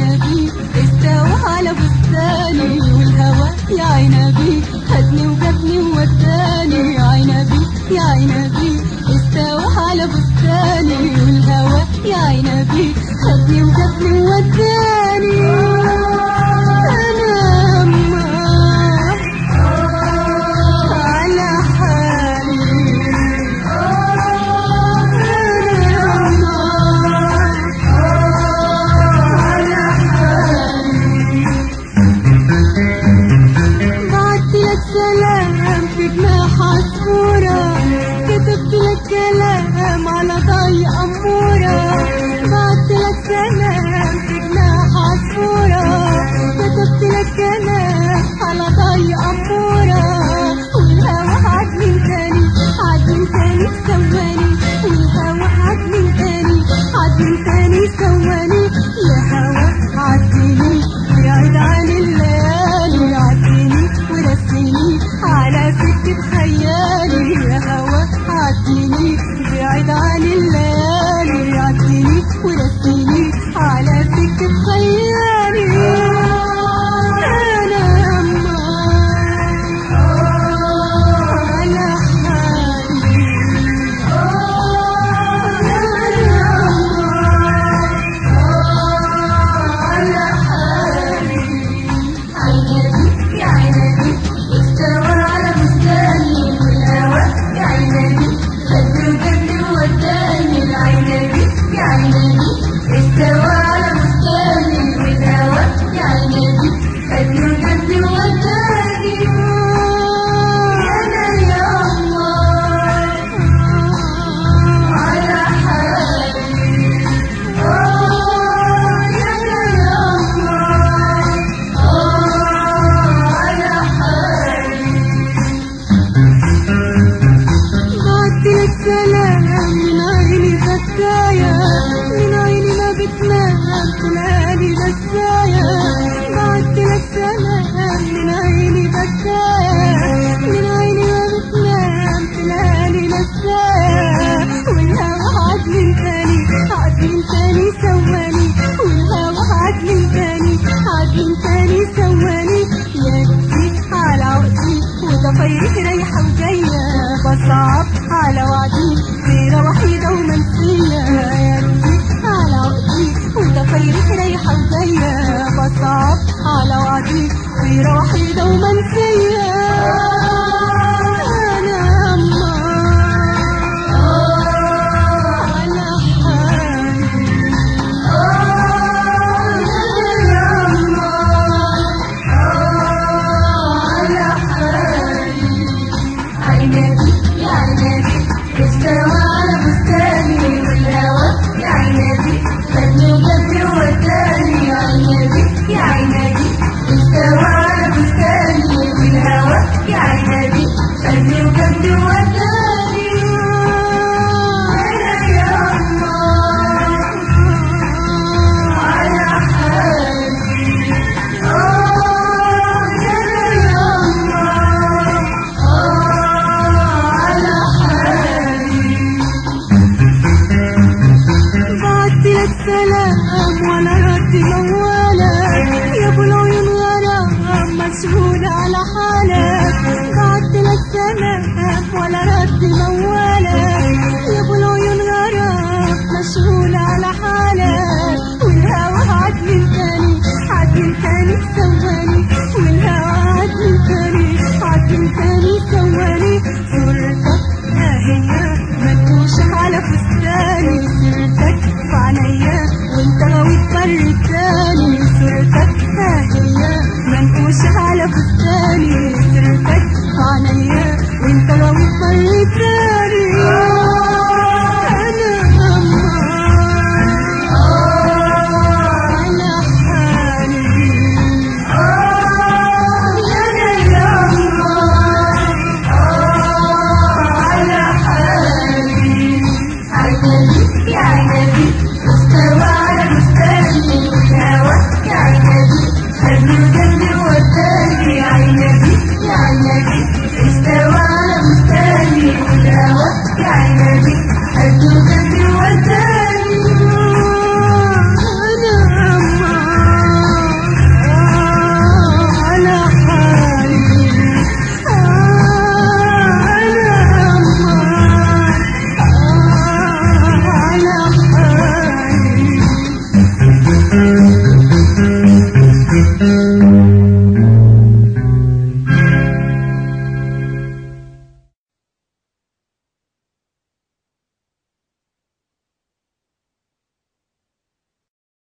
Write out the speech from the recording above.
عنبي استوى على خدني وجابني ووداني. ووداني. عادي تاني سواني. والهوا عادي تاني على فستاني. صورتك في وانت غاوي تفرق التاني صورتك هي منقوشة على فستاني. صورتك في وانت غاوي تفرق تاني.